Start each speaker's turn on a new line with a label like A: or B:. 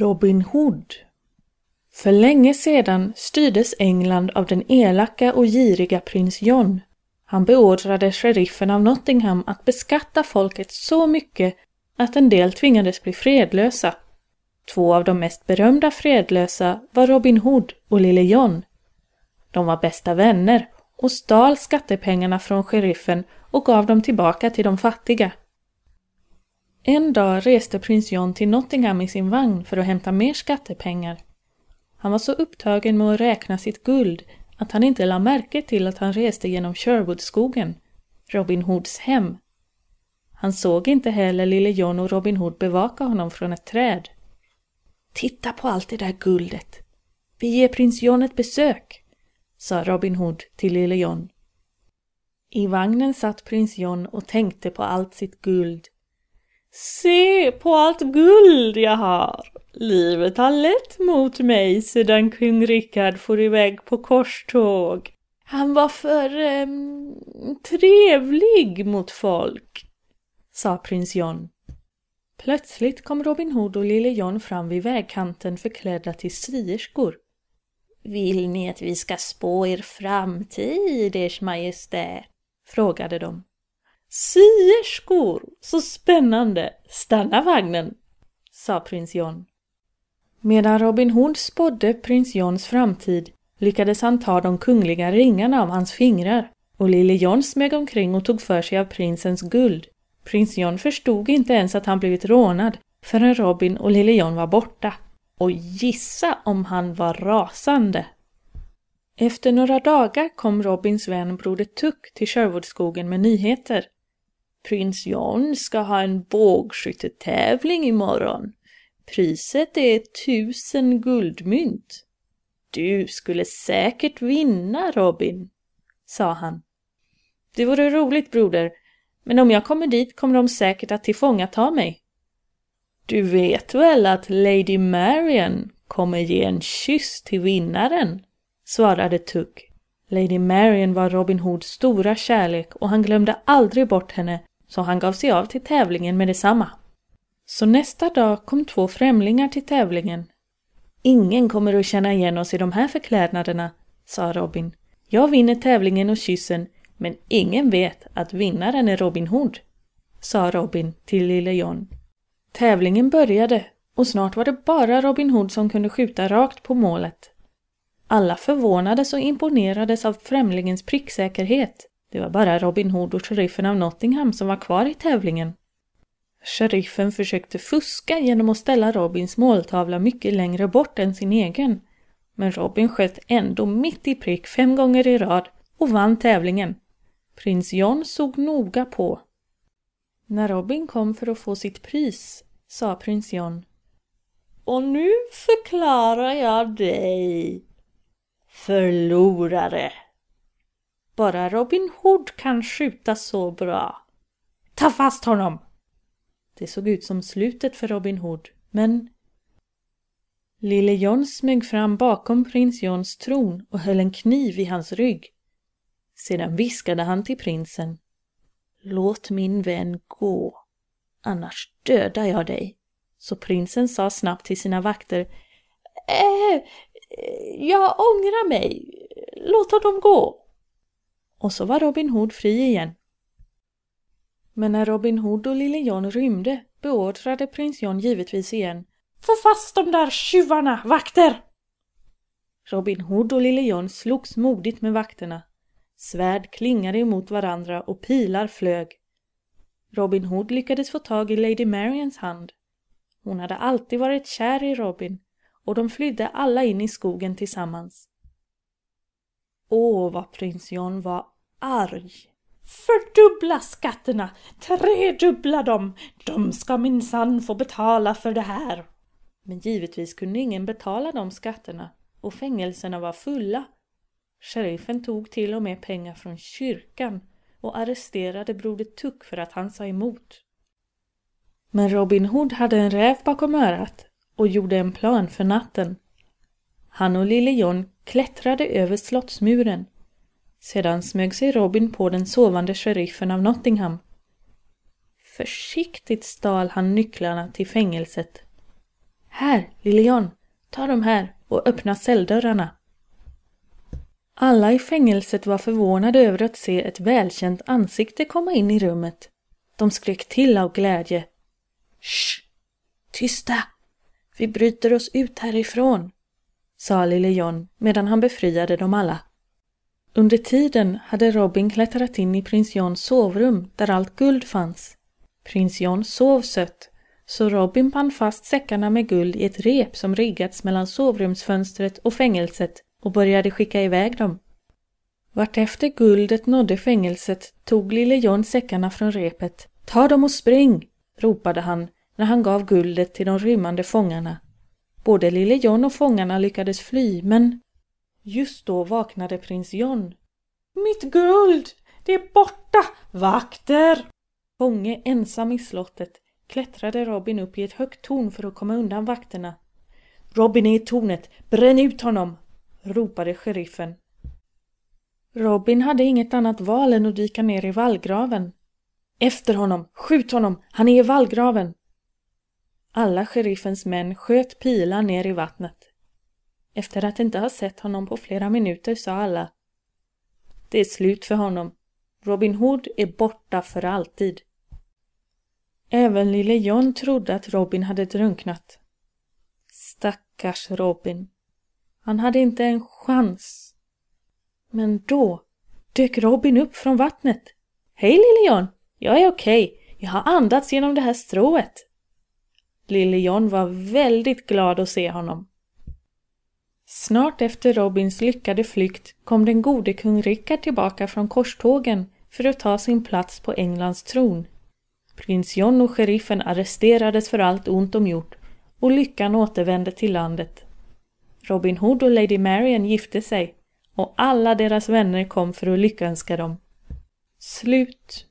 A: Robin Hood För länge sedan styrdes England av den elaka och giriga prins John. Han beordrade sheriffen av Nottingham att beskatta folket så mycket att en del tvingades bli fredlösa. Två av de mest berömda fredlösa var Robin Hood och Lille John. De var bästa vänner och stal skattepengarna från sheriffen och gav dem tillbaka till de fattiga. En dag reste prins John till Nottingham i sin vagn för att hämta mer skattepengar. Han var så upptagen med att räkna sitt guld att han inte lade märke till att han reste genom Sherwoodskogen, Robin Hoods hem. Han såg inte heller lille John och Robin Hood bevaka honom från ett träd. Titta på allt det där guldet! Vi ger prins John ett besök, sa Robin Hood till lille John. I vagnen satt prins John och tänkte på allt sitt guld Se på allt guld jag har! Livet har lett mot mig sedan kung Rickard for iväg på korståg. Han var för eh, trevlig mot folk, sa prins John. Plötsligt kom Robin Hood och lille John fram vid vägkanten förklädda till sierskor. Vill ni att vi ska spå er framtid, ers majestät? frågade de. Sierskor! Så spännande! Stanna vagnen! sa prins John. Medan Robin Hood spådde prins Johns framtid lyckades han ta de kungliga ringarna av hans fingrar och lille John smög omkring och tog för sig av prinsens guld. Prins John förstod inte ens att han blivit rånad förrän Robin och lille John var borta. Och gissa om han var rasande! Efter några dagar kom Robins vän broder Tuck till Sherwoodskogen med nyheter. Prins John ska ha en bågskyttetävling imorgon. Priset är tusen guldmynt. Du skulle säkert vinna, Robin, sa han. Det vore roligt, broder, men om jag kommer dit kommer de säkert att tillfångata mig. Du vet väl att Lady Marian kommer ge en kyss till vinnaren, svarade Tuck. Lady Marian var Robin Hoods stora kärlek och han glömde aldrig bort henne så han gav sig av till tävlingen med detsamma. Så nästa dag kom två främlingar till tävlingen. Ingen kommer att känna igen oss i de här förklädnaderna, sa Robin. Jag vinner tävlingen och kyssen, men ingen vet att vinnaren är Robin Hood, sa Robin till lille John. Tävlingen började och snart var det bara Robin Hood som kunde skjuta rakt på målet. Alla förvånades och imponerades av främlingens pricksäkerhet. Det var bara Robin Hood och sheriffen av Nottingham som var kvar i tävlingen. Sheriffen försökte fuska genom att ställa Robins måltavla mycket längre bort än sin egen. Men Robin sköt ändå mitt i prick fem gånger i rad och vann tävlingen. Prins John såg noga på. När Robin kom för att få sitt pris sa prins John. Och nu förklarar jag dig förlorare. Bara Robin Hood kan skjuta så bra. Ta fast honom! Det såg ut som slutet för Robin Hood, men Lille John smög fram bakom prins Johns tron och höll en kniv i hans rygg. Sedan viskade han till prinsen. Låt min vän gå, annars dödar jag dig. Så prinsen sa snabbt till sina vakter. Äh, jag ångrar mig. Låt honom gå. Och så var Robin Hood fri igen. Men när Robin Hood och lille John rymde beordrade prins John givetvis igen Få fast de där tjuvarna, vakter! Robin Hood och lille John slogs modigt med vakterna. Svärd klingade emot varandra och pilar flög. Robin Hood lyckades få tag i Lady Marians hand. Hon hade alltid varit kär i Robin och de flydde alla in i skogen tillsammans. Åh, vad prins John var arg! Fördubbla skatterna! Tredubbla dem! De ska minsann få betala för det här! Men givetvis kunde ingen betala de skatterna och fängelserna var fulla. Sheriffen tog till och med pengar från kyrkan och arresterade broder Tuck för att han sa emot. Men Robin Hood hade en räv bakom örat och gjorde en plan för natten. Han och lille John klättrade över slottsmuren. Sedan smög sig Robin på den sovande sheriffen av Nottingham. Försiktigt stal han nycklarna till fängelset. Här, Lilian, ta de här och öppna celldörrarna. Alla i fängelset var förvånade över att se ett välkänt ansikte komma in i rummet. De skrek till av glädje. Shh! Tysta! Vi bryter oss ut härifrån, sa lille John medan han befriade dem alla. Under tiden hade Robin klättrat in i prins Johns sovrum där allt guld fanns. Prins John sov sött, så Robin band fast säckarna med guld i ett rep som riggats mellan sovrumsfönstret och fängelset och började skicka iväg dem. Vartefter guldet nådde fängelset tog lille John säckarna från repet. Ta dem och spring! ropade han när han gav guldet till de rymmande fångarna. Både lille John och fångarna lyckades fly, men just då vaknade prins John. Mitt guld! Det är borta! Vakter! Fånge ensam i slottet klättrade Robin upp i ett högt torn för att komma undan vakterna. Robin är i tornet, bränn ut honom! ropade sheriffen. Robin hade inget annat val än att dyka ner i vallgraven. Efter honom, skjut honom, han är i vallgraven! Alla sheriffens män sköt pilar ner i vattnet. Efter att inte ha sett honom på flera minuter sa alla Det är slut för honom. Robin Hood är borta för alltid. Även lille John trodde att Robin hade drunknat. Stackars Robin. Han hade inte en chans. Men då dök Robin upp från vattnet. Hej lille John! Jag är okej. Okay. Jag har andats genom det här strået. Lille John var väldigt glad att se honom. Snart efter Robins lyckade flykt kom den gode kung Rickard tillbaka från korstågen för att ta sin plats på Englands tron. Prins John och sheriffen arresterades för allt ont de gjort och lyckan återvände till landet. Robin Hood och Lady Marian gifte sig och alla deras vänner kom för att lyckönska dem. Slut